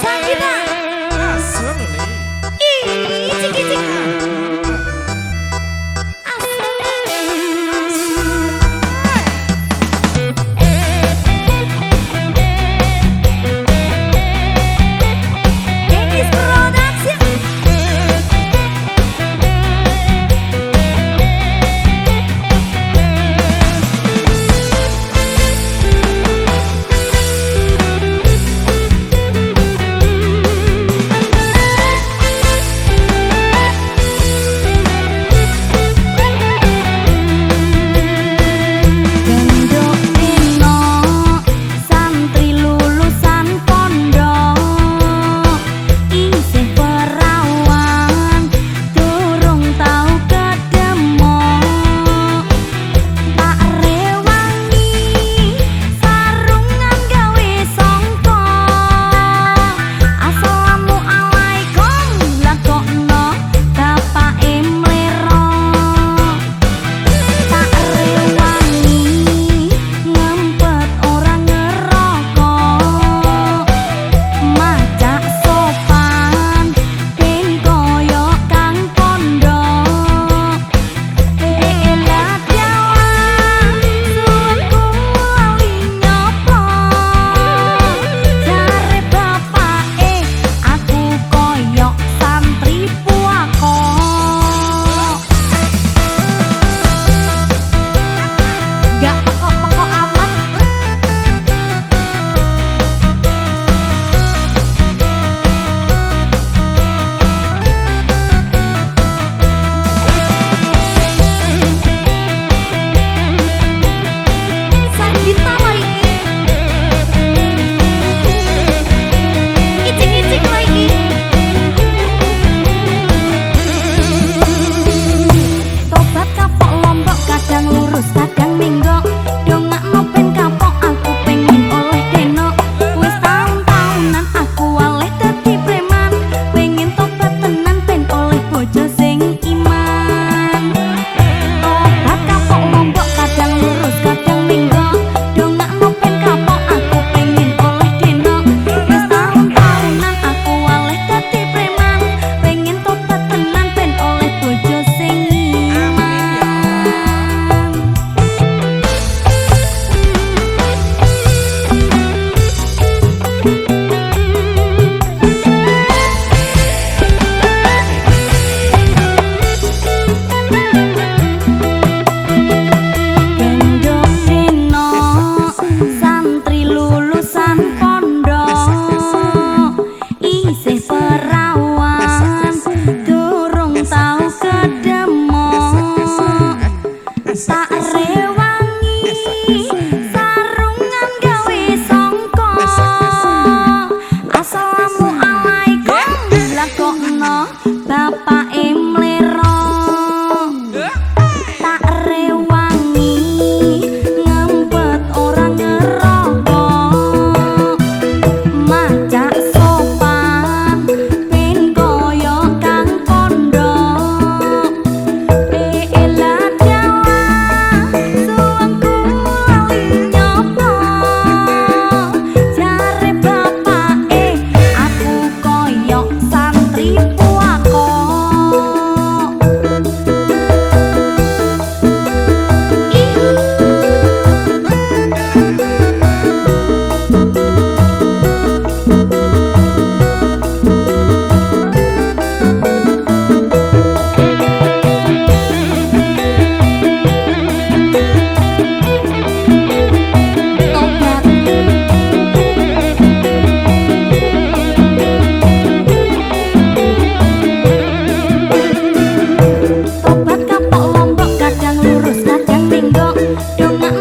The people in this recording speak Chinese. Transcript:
三十八。啊，死了你！一，一，一，一，